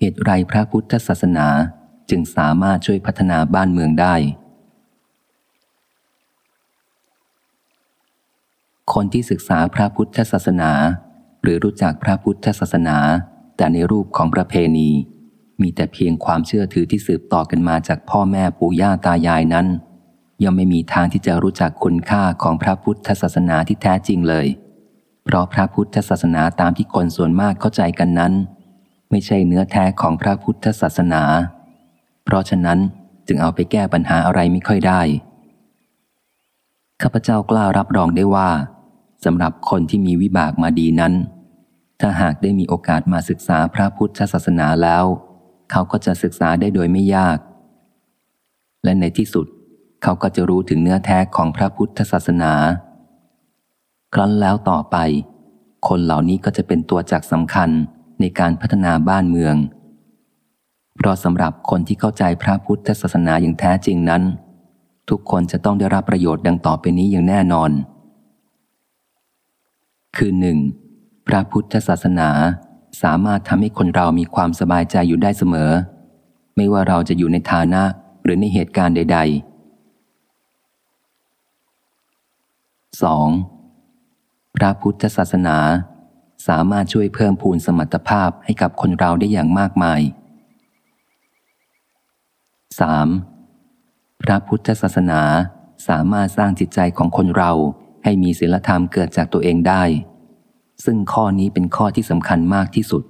เหตุไรพระพุทธศาสนาจึงสามารถช่วยพัฒนาบ้านเมืองได้ คนที่ศึกษาพระพุทธศาสนา หรือรู้จักพระพุทธศาสนา แต่ในรูปของประเพณี มีแต่เพียงความเชื่อถือที่สืบต่อกันมาจากพ่อแม่ปู่ย่าตายายนั้น ย่อมไม่มีทางที่จะรู้จักคุณค่าของพระพุทธศาสนาที่แท้จริงเลย เพราะพระพุทธศาสนาตามที่คนส่วนมากเข้าใจกันนั้น ไม่ใช่เนื้อแท้ของพระพุทธศาสนา เพราะฉะนั้นจึงเอาไปแก้ปัญหาอะไรไม่ค่อยได้ ข้าพเจ้ากล้ารับรองได้ว่าสำหรับคนที่มีวิบากมาดีนั้น ถ้าหากได้มีโอกาสมาศึกษาพระพุทธศาสนาแล้ว เขาก็จะศึกษาได้โดยไม่ยาก และในที่สุดเขาก็จะรู้ถึงเนื้อแท้ของพระพุทธศาสนา ครั้นแล้วต่อไป คนเหล่านี้ก็จะเป็นตัวจักสำคัญ ในการพัฒนาบ้านเมือง เพราะสำหรับคนที่เข้าใจพระพุทธศาสนาอย่างแท้จริงนั้น ทุกคนจะต้องได้รับประโยชน์ดังต่อไปนี้อย่างแน่นอน คือหนึ่งพระพุทธศาสนาสามารถทำให้คนเรามีความสบายใจอยู่ได้เสมอ ไม่ว่าเราจะอยู่ในฐานะหรือในเหตุการณ์ใด ๆ 2. พระพุทธศาสนา สามารถช่วยเพิ่มพูนสมรรถภาพให้กับคนเราได้อย่างมากมาย 3. พระพุทธศาสนาสามารถสร้างจิตใจของคนเราให้มีศีลธรรมเกิดจากตัวเองได้ ซึ่งข้อนี้เป็นข้อที่สำคัญมากที่สุด